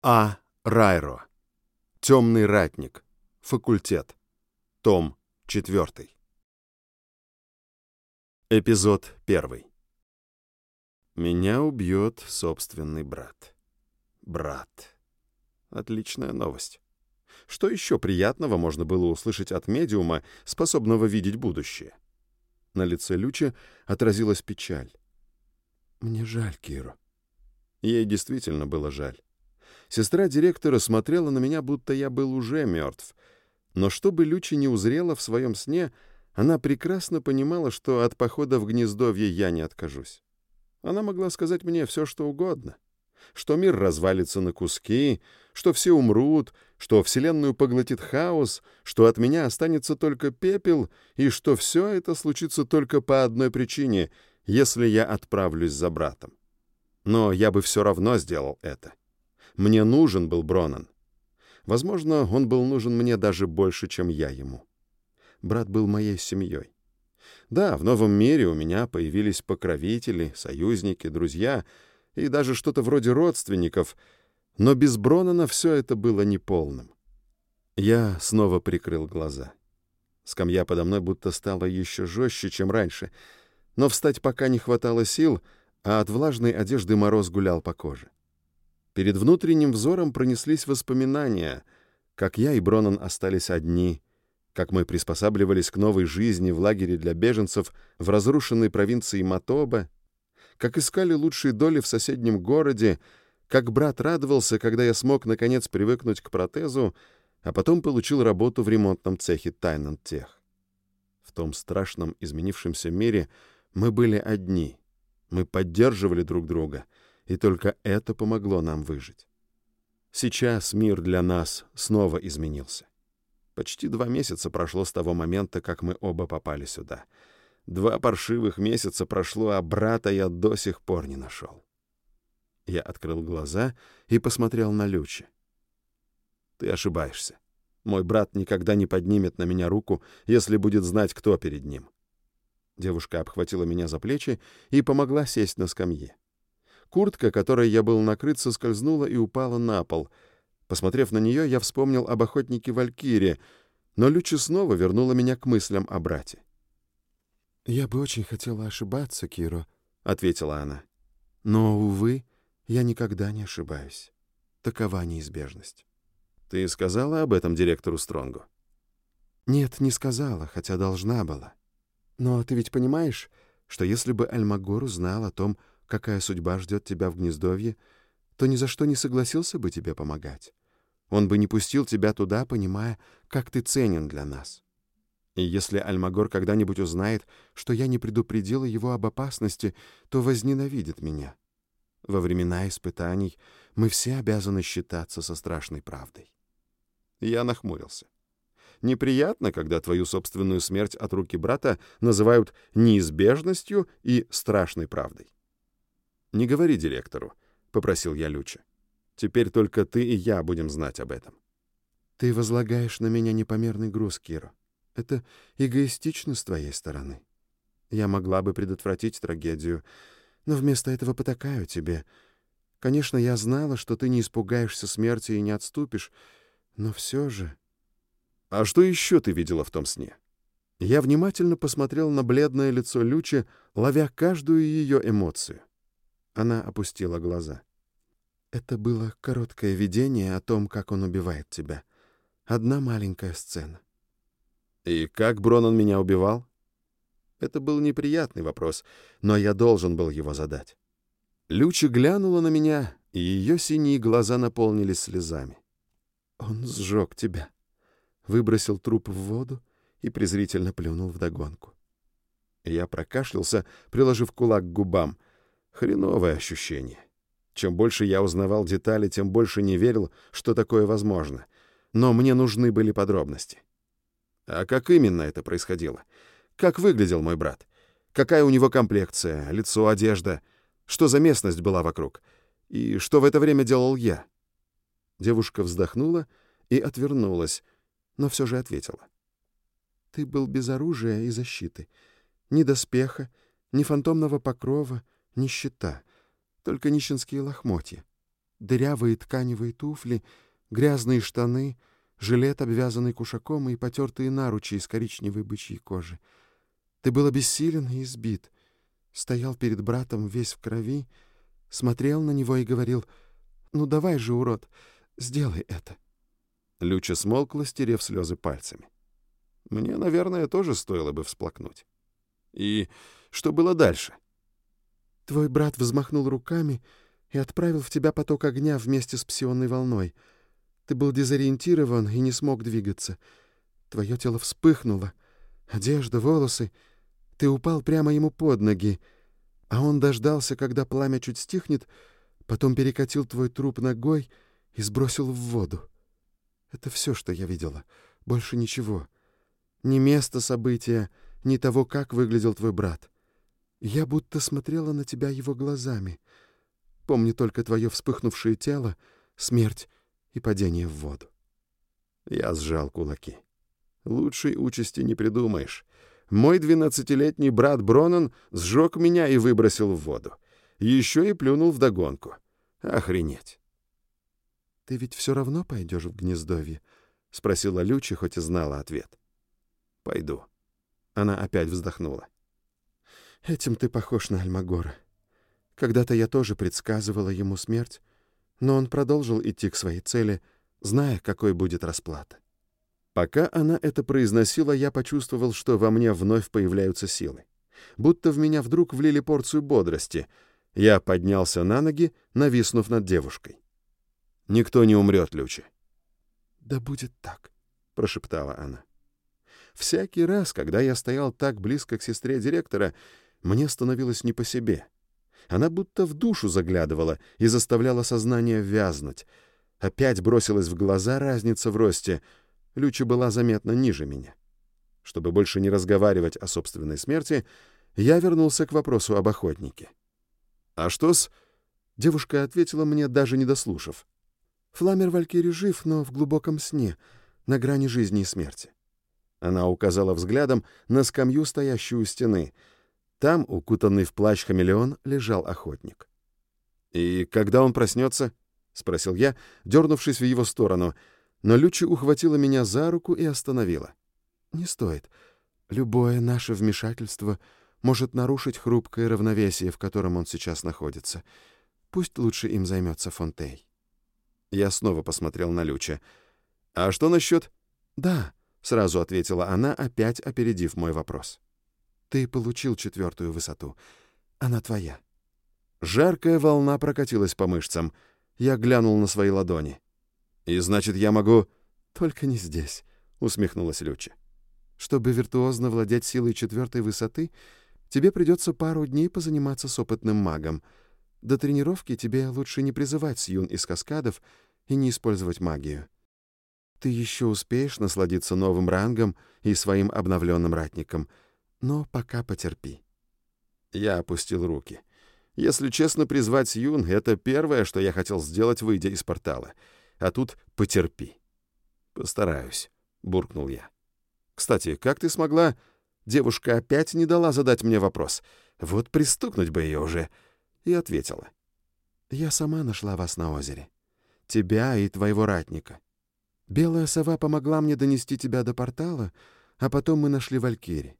А. Райро. Темный ратник. Факультет. Том 4. Эпизод 1. Меня убьет собственный брат. Брат. Отличная новость. Что еще приятного можно было услышать от медиума, способного видеть будущее? На лице Люча отразилась печаль. «Мне жаль Киру». Ей действительно было жаль. Сестра директора смотрела на меня, будто я был уже мертв. Но чтобы Лючи не узрела в своем сне, она прекрасно понимала, что от похода в гнездовье я не откажусь. Она могла сказать мне все, что угодно. Что мир развалится на куски, что все умрут, что Вселенную поглотит хаос, что от меня останется только пепел, и что все это случится только по одной причине, если я отправлюсь за братом. Но я бы все равно сделал это. Мне нужен был Бронан. Возможно, он был нужен мне даже больше, чем я ему. Брат был моей семьей. Да, в новом мире у меня появились покровители, союзники, друзья и даже что-то вроде родственников, но без Бронана все это было неполным. Я снова прикрыл глаза. Скамья подо мной будто стала еще жестче, чем раньше, но встать пока не хватало сил, а от влажной одежды мороз гулял по коже. Перед внутренним взором пронеслись воспоминания, как я и Бронан остались одни, как мы приспосабливались к новой жизни в лагере для беженцев в разрушенной провинции Матоба, как искали лучшие доли в соседнем городе, как брат радовался, когда я смог наконец привыкнуть к протезу, а потом получил работу в ремонтном цехе Тайнантех. В том страшном изменившемся мире мы были одни. Мы поддерживали друг друга — и только это помогло нам выжить. Сейчас мир для нас снова изменился. Почти два месяца прошло с того момента, как мы оба попали сюда. Два паршивых месяца прошло, а брата я до сих пор не нашел. Я открыл глаза и посмотрел на Лючи. «Ты ошибаешься. Мой брат никогда не поднимет на меня руку, если будет знать, кто перед ним». Девушка обхватила меня за плечи и помогла сесть на скамье. Куртка, которой я был накрыт, соскользнула и упала на пол. Посмотрев на нее, я вспомнил об охотнике Валькире, но Лючи снова вернула меня к мыслям о брате. «Я бы очень хотела ошибаться, Киро», — ответила она. «Но, увы, я никогда не ошибаюсь. Такова неизбежность». «Ты сказала об этом директору Стронгу?» «Нет, не сказала, хотя должна была. Но ты ведь понимаешь, что если бы Альмагор узнал о том, какая судьба ждет тебя в гнездовье, то ни за что не согласился бы тебе помогать. Он бы не пустил тебя туда, понимая, как ты ценен для нас. И если Альмагор когда-нибудь узнает, что я не предупредила его об опасности, то возненавидит меня. Во времена испытаний мы все обязаны считаться со страшной правдой. Я нахмурился. Неприятно, когда твою собственную смерть от руки брата называют неизбежностью и страшной правдой. «Не говори директору», — попросил я Люча. «Теперь только ты и я будем знать об этом». «Ты возлагаешь на меня непомерный груз, Киро. Это эгоистично с твоей стороны. Я могла бы предотвратить трагедию, но вместо этого потакаю тебе. Конечно, я знала, что ты не испугаешься смерти и не отступишь, но все же...» «А что еще ты видела в том сне?» Я внимательно посмотрел на бледное лицо Лючи, ловя каждую ее эмоцию. Она опустила глаза. Это было короткое видение о том, как он убивает тебя. Одна маленькая сцена. И как Бронон меня убивал? Это был неприятный вопрос, но я должен был его задать. Лючи глянула на меня, и ее синие глаза наполнились слезами. Он сжег тебя, выбросил труп в воду и презрительно плюнул вдогонку. Я прокашлялся, приложив кулак к губам — Хреновое ощущение. Чем больше я узнавал детали, тем больше не верил, что такое возможно. Но мне нужны были подробности. А как именно это происходило? Как выглядел мой брат? Какая у него комплекция, лицо, одежда? Что за местность была вокруг? И что в это время делал я? Девушка вздохнула и отвернулась, но все же ответила. Ты был без оружия и защиты. Ни доспеха, ни фантомного покрова — Нищета. Только нищенские лохмотья. Дырявые тканевые туфли, грязные штаны, жилет, обвязанный кушаком, и потертые наручи из коричневой бычьей кожи. Ты был обессилен и избит. Стоял перед братом весь в крови, смотрел на него и говорил, «Ну давай же, урод, сделай это». Люча смолкла, стерев слезы пальцами. Мне, наверное, тоже стоило бы всплакнуть. И что было дальше? Твой брат взмахнул руками и отправил в тебя поток огня вместе с псионной волной. Ты был дезориентирован и не смог двигаться. Твое тело вспыхнуло. Одежда, волосы. Ты упал прямо ему под ноги. А он дождался, когда пламя чуть стихнет, потом перекатил твой труп ногой и сбросил в воду. Это все, что я видела. Больше ничего. Ни места события, ни того, как выглядел твой брат. Я будто смотрела на тебя его глазами. Помню только твое вспыхнувшее тело, смерть и падение в воду. Я сжал кулаки. Лучшей участи не придумаешь. Мой двенадцатилетний брат Бронан сжег меня и выбросил в воду. Еще и плюнул вдогонку. Охренеть. «Ты ведь все равно пойдешь в гнездовье?» — спросила Лючи, хоть и знала ответ. «Пойду». Она опять вздохнула. «Этим ты похож на Альмагора. Когда-то я тоже предсказывала ему смерть, но он продолжил идти к своей цели, зная, какой будет расплата. Пока она это произносила, я почувствовал, что во мне вновь появляются силы. Будто в меня вдруг влили порцию бодрости. Я поднялся на ноги, нависнув над девушкой. Никто не умрет, Лючи. «Да будет так», — прошептала она. Всякий раз, когда я стоял так близко к сестре директора, мне становилось не по себе. Она будто в душу заглядывала и заставляла сознание вязнуть. Опять бросилась в глаза разница в росте. Люча была заметно ниже меня. Чтобы больше не разговаривать о собственной смерти, я вернулся к вопросу об охотнике. «А что с...» Девушка ответила мне, даже не дослушав. Фламер Валькири жив, но в глубоком сне, на грани жизни и смерти. Она указала взглядом на скамью, стоящую у стены. Там, укутанный в плащ хамелеон, лежал охотник. «И когда он проснется?» — спросил я, дернувшись в его сторону. Но Лючи ухватила меня за руку и остановила. «Не стоит. Любое наше вмешательство может нарушить хрупкое равновесие, в котором он сейчас находится. Пусть лучше им займется Фонтей». Я снова посмотрел на Люча. «А что насчет...» «Да», — сразу ответила она, опять опередив мой вопрос. «Ты получил четвертую высоту. Она твоя». Жаркая волна прокатилась по мышцам. Я глянул на свои ладони. «И значит, я могу...» «Только не здесь», — усмехнулась Люча. «Чтобы виртуозно владеть силой четвертой высоты, тебе придется пару дней позаниматься с опытным магом — до тренировки тебе лучше не призывать Сьюн из каскадов и не использовать магию. Ты еще успеешь насладиться новым рангом и своим обновленным ратником, но пока потерпи». Я опустил руки. Если честно, призвать Сьюн — это первое, что я хотел сделать, выйдя из портала. А тут потерпи. «Постараюсь», — буркнул я. «Кстати, как ты смогла...» Девушка опять не дала задать мне вопрос. Вот пристукнуть бы ее уже и ответила. «Я сама нашла вас на озере. Тебя и твоего ратника. Белая сова помогла мне донести тебя до портала, а потом мы нашли Валькири.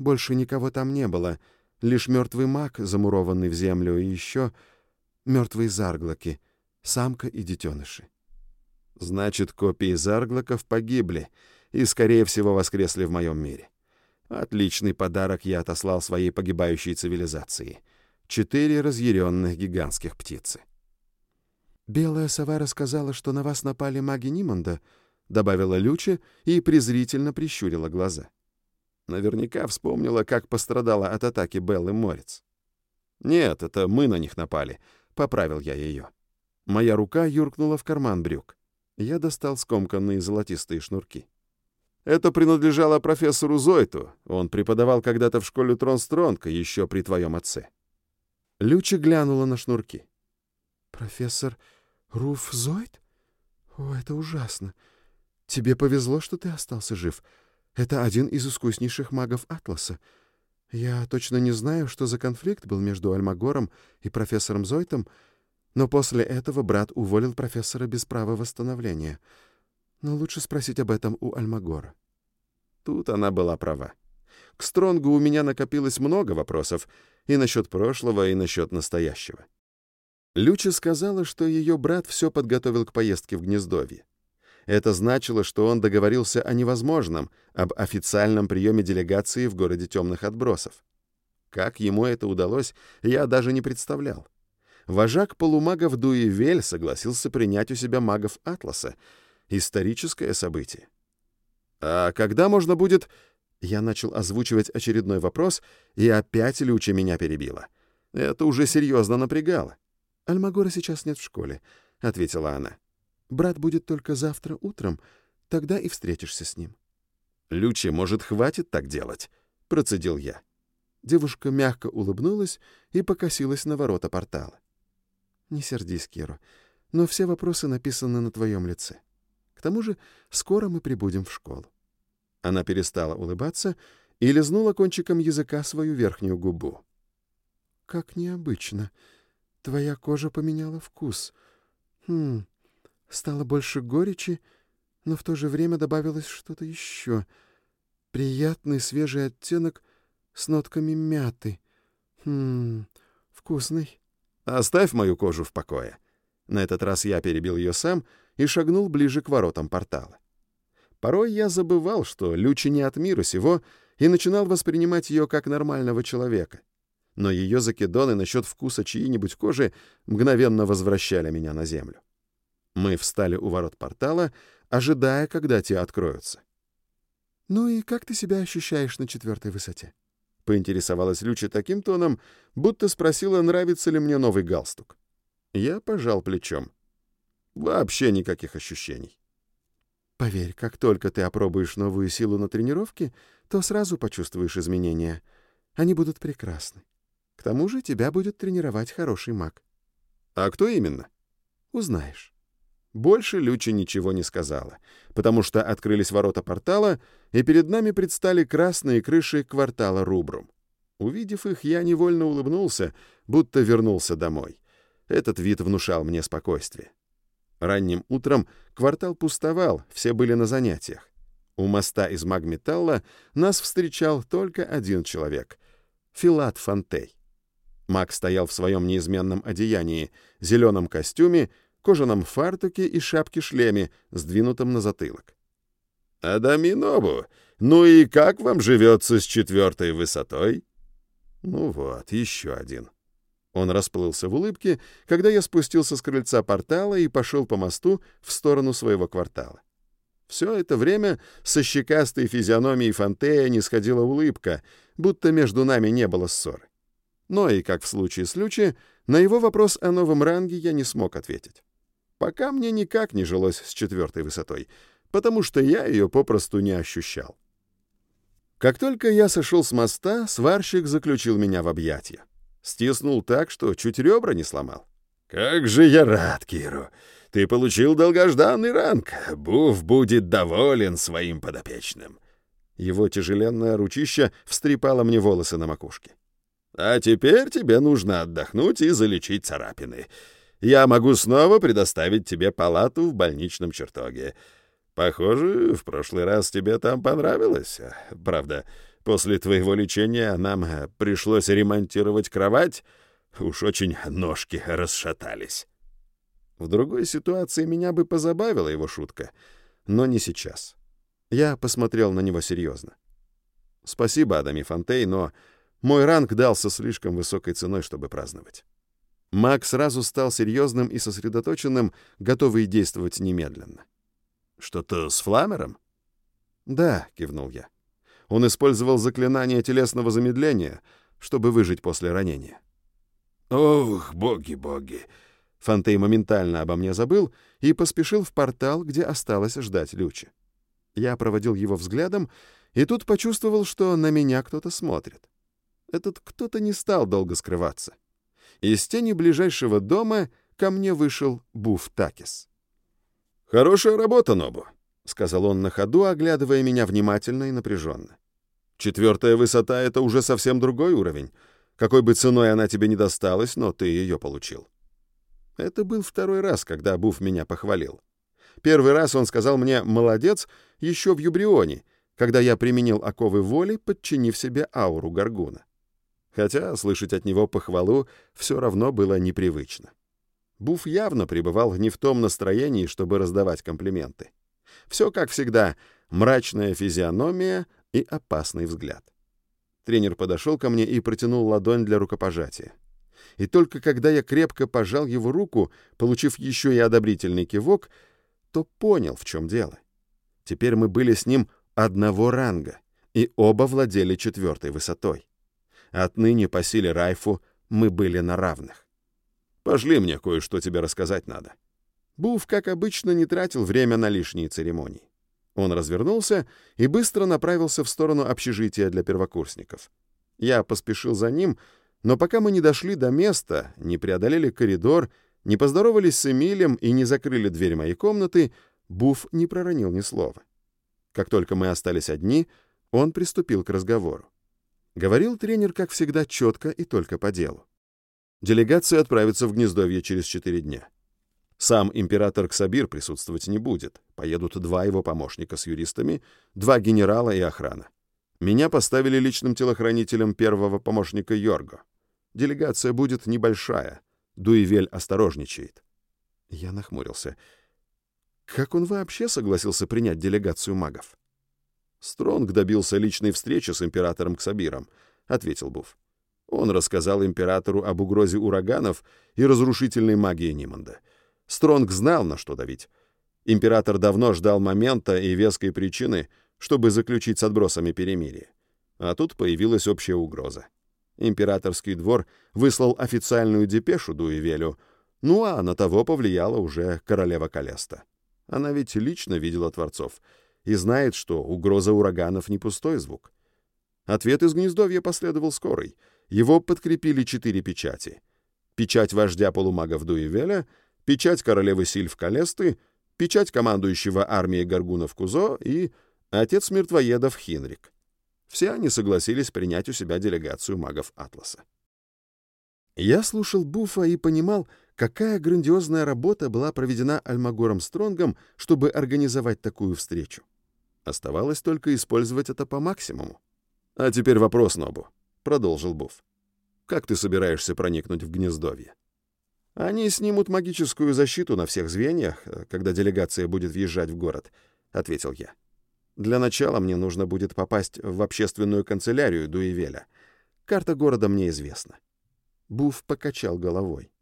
Больше никого там не было, лишь мертвый маг, замурованный в землю, и еще мертвые зарглоки, самка и детеныши. Значит, копии зарглоков погибли и, скорее всего, воскресли в моем мире. Отличный подарок я отослал своей погибающей цивилизации — четыре разъяренных гигантских птицы. «Белая сова рассказала, что на вас напали маги Нимонда», — добавила Люча и презрительно прищурила глаза. Наверняка вспомнила, как пострадала от атаки Беллы Морец. «Нет, это мы на них напали», — поправил я ее. Моя рука юркнула в карман брюк. Я достал скомканные золотистые шнурки. Это принадлежало профессору Зойту. Он преподавал когда-то в школе Тронстронка еще при твоем отце. Люча глянула на шнурки. «Профессор Руф Зойд? О, это ужасно. Тебе повезло, что ты остался жив. Это один из искуснейших магов Атласа. Я точно не знаю, что за конфликт был между Альмагором и профессором Зойтом, Но после этого брат уволил профессора без права восстановления. Но лучше спросить об этом у Альмагора. Тут она была права. К Стронгу у меня накопилось много вопросов и насчет прошлого, и насчет настоящего. Люча сказала, что ее брат все подготовил к поездке в Гнездовье. Это значило, что он договорился о невозможном, об официальном приеме делегации в городе темных отбросов. Как ему это удалось, я даже не представлял. Вожак полумагов Дуивель согласился принять у себя магов Атласа. Историческое событие. А когда можно будет... Я начал озвучивать очередной вопрос, и опять Люча меня перебила. Это уже серьезно напрягало. «Альмагора сейчас нет в школе», — ответила она. «Брат будет только завтра утром, тогда и встретишься с ним». «Люче, может, хватит так делать?» — процедил я. Девушка мягко улыбнулась и покосилась на ворота портала. «Не сердись, Киро, но все вопросы написаны на твоем лице. К тому же скоро мы прибудем в школу». Она перестала улыбаться и лизнула кончиком языка свою верхнюю губу. «Как необычно. Твоя кожа поменяла вкус. Хм, стало больше горечи, но в то же время добавилось что-то еще. Приятный свежий оттенок с нотками мяты. Хм, вкусный». «Оставь мою кожу в покое». На этот раз я перебил ее сам и шагнул ближе к воротам портала. Порой я забывал, что Лючи не от мира сего, и начинал воспринимать ее как нормального человека. Но ее закидоны насчет вкуса чьей-нибудь кожи мгновенно возвращали меня на землю. Мы встали у ворот портала, ожидая, когда те откроются. «Ну и как ты себя ощущаешь на четвертой высоте?» — поинтересовалась Люча таким тоном, будто спросила, нравится ли мне новый галстук. Я пожал плечом. Вообще никаких ощущений. Поверь, как только ты опробуешь новую силу на тренировке, то сразу почувствуешь изменения. Они будут прекрасны. К тому же тебя будет тренировать хороший маг. А кто именно? Узнаешь. Больше Люча ничего не сказала, потому что открылись ворота портала, и перед нами предстали красные крыши квартала Рубрум. Увидев их, я невольно улыбнулся, будто вернулся домой. Этот вид внушал мне спокойствие. Ранним утром квартал пустовал, все были на занятиях. У моста из магметалла нас встречал только один человек — Филат Фонтей. Маг стоял в своем неизменном одеянии, зеленом костюме, кожаном фартуке и шапке-шлеме, сдвинутом на затылок. «Адаминобу, ну и как вам живется с четвертой высотой?» «Ну вот, еще один». Он расплылся в улыбке, когда я спустился с крыльца портала и пошел по мосту в сторону своего квартала. Все это время со щекастой физиономией Фантея не сходила улыбка, будто между нами не было ссоры. Но и, как в случае с Лючи, на его вопрос о новом ранге я не смог ответить. Пока мне никак не жилось с четвертой высотой, потому что я ее попросту не ощущал. Как только я сошел с моста, сварщик заключил меня в объятия. Стиснул так, что чуть ребра не сломал. «Как же я рад, Киру! Ты получил долгожданный ранг. Буф будет доволен своим подопечным». Его тяжеленное ручище встрепало мне волосы на макушке. «А теперь тебе нужно отдохнуть и залечить царапины. Я могу снова предоставить тебе палату в больничном чертоге. Похоже, в прошлый раз тебе там понравилось. Правда, После твоего лечения нам пришлось ремонтировать кровать. Уж очень ножки расшатались. В другой ситуации меня бы позабавила его шутка, но не сейчас. Я посмотрел на него серьезно. Спасибо, Адами Фонтей, но мой ранг дался слишком высокой ценой, чтобы праздновать. Маг сразу стал серьезным и сосредоточенным, готовый действовать немедленно. «Что-то с фламером?» «Да», — кивнул я. Он использовал заклинание телесного замедления, чтобы выжить после ранения. «Ох, боги-боги!» Фантей моментально обо мне забыл и поспешил в портал, где осталось ждать Лючи. Я проводил его взглядом, и тут почувствовал, что на меня кто-то смотрит. Этот кто-то не стал долго скрываться. Из тени ближайшего дома ко мне вышел Буф Такис. «Хорошая работа, Нобу», — сказал он на ходу, оглядывая меня внимательно и напряженно. Четвертая высота — это уже совсем другой уровень. Какой бы ценой она тебе не досталась, но ты ее получил. Это был второй раз, когда Буф меня похвалил. Первый раз он сказал мне «молодец» еще в Юбрионе, когда я применил оковы воли, подчинив себе ауру Гаргуна. Хотя слышать от него похвалу все равно было непривычно. Буф явно пребывал не в том настроении, чтобы раздавать комплименты. Все как всегда, мрачная физиономия и опасный взгляд. Тренер подошел ко мне и протянул ладонь для рукопожатия. И только когда я крепко пожал его руку, получив еще и одобрительный кивок, то понял, в чем дело. Теперь мы были с ним одного ранга, и оба владели четвертой высотой. Отныне по силе Райфу мы были на равных. Пошли мне кое-что тебе рассказать надо. Буф, как обычно, не тратил время на лишние церемонии. Он развернулся и быстро направился в сторону общежития для первокурсников. Я поспешил за ним, но пока мы не дошли до места, не преодолели коридор, не поздоровались с Эмилем и не закрыли дверь моей комнаты, Буф не проронил ни слова. Как только мы остались одни, он приступил к разговору. Говорил тренер, как всегда, четко и только по делу. Делегация отправится в Гнездовье через четыре дня. Сам император Ксабир присутствовать не будет. Поедут два его помощника с юристами, два генерала и охрана. Меня поставили личным телохранителем первого помощника Йорго. Делегация будет небольшая. Дуивель осторожничает. Я нахмурился. Как он вообще согласился принять делегацию магов? Стронг добился личной встречи с императором Ксабиром, ответил Буф. Он рассказал императору об угрозе ураганов и разрушительной магии Ниманда. Стронг знал, на что давить. Император давно ждал момента и веской причины, чтобы заключить с отбросами перемирие. А тут появилась общая угроза. Императорский двор выслал официальную депешу Дуевелю, ну а на того повлияла уже королева Калеста. Она ведь лично видела Творцов и знает, что угроза ураганов не пустой звук. Ответ из гнездовья последовал скорый. Его подкрепили четыре печати. Печать вождя полумагов Дуевеля, печать королевы Сильф Калесты, печать командующего армией Гаргунов Кузо и отец мертвоедов Хинрик. Все они согласились принять у себя делегацию магов Атласа. Я слушал Буфа и понимал, какая грандиозная работа была проведена Альмагором Стронгом, чтобы организовать такую встречу. Оставалось только использовать это по максимуму. «А теперь вопрос, Нобу», — продолжил Буф. «Как ты собираешься проникнуть в гнездовье?» «Они снимут магическую защиту на всех звеньях, когда делегация будет въезжать в город», — ответил я. «Для начала мне нужно будет попасть в общественную канцелярию Дуевеля. Карта города мне известна». Буф покачал головой.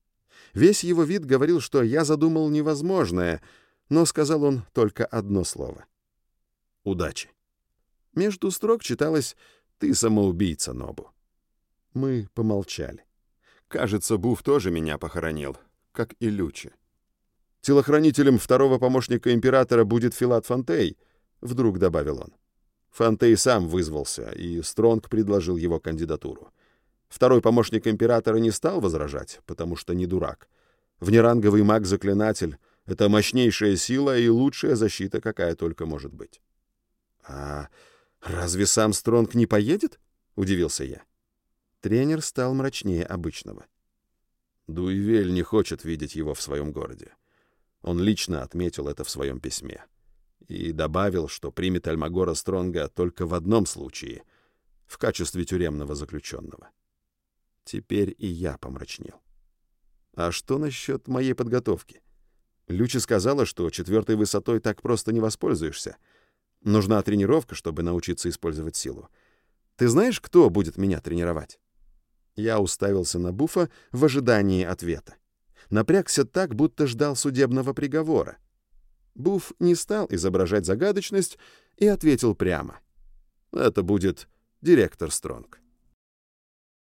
Весь его вид говорил, что я задумал невозможное, но сказал он только одно слово. «Удачи». Между строк читалось «Ты самоубийца, Нобу». Мы помолчали. Кажется, Буф тоже меня похоронил, как и Лючи. Телохранителем второго помощника императора будет Филат Фонтей, вдруг добавил он. Фонтей сам вызвался, и Стронг предложил его кандидатуру. Второй помощник императора не стал возражать, потому что не дурак. Внеранговый маг-заклинатель — это мощнейшая сила и лучшая защита, какая только может быть. «А разве сам Стронг не поедет?» — удивился я. Тренер стал мрачнее обычного. Дуивель не хочет видеть его в своем городе. Он лично отметил это в своем письме. И добавил, что примет Альмагора Стронга только в одном случае — в качестве тюремного заключенного. Теперь и я помрачнел. А что насчет моей подготовки? Лючи сказала, что четвертой высотой так просто не воспользуешься. Нужна тренировка, чтобы научиться использовать силу. Ты знаешь, кто будет меня тренировать? Я уставился на Буфа в ожидании ответа. Напрягся так, будто ждал судебного приговора. Буф не стал изображать загадочность и ответил прямо. Это будет директор Стронг.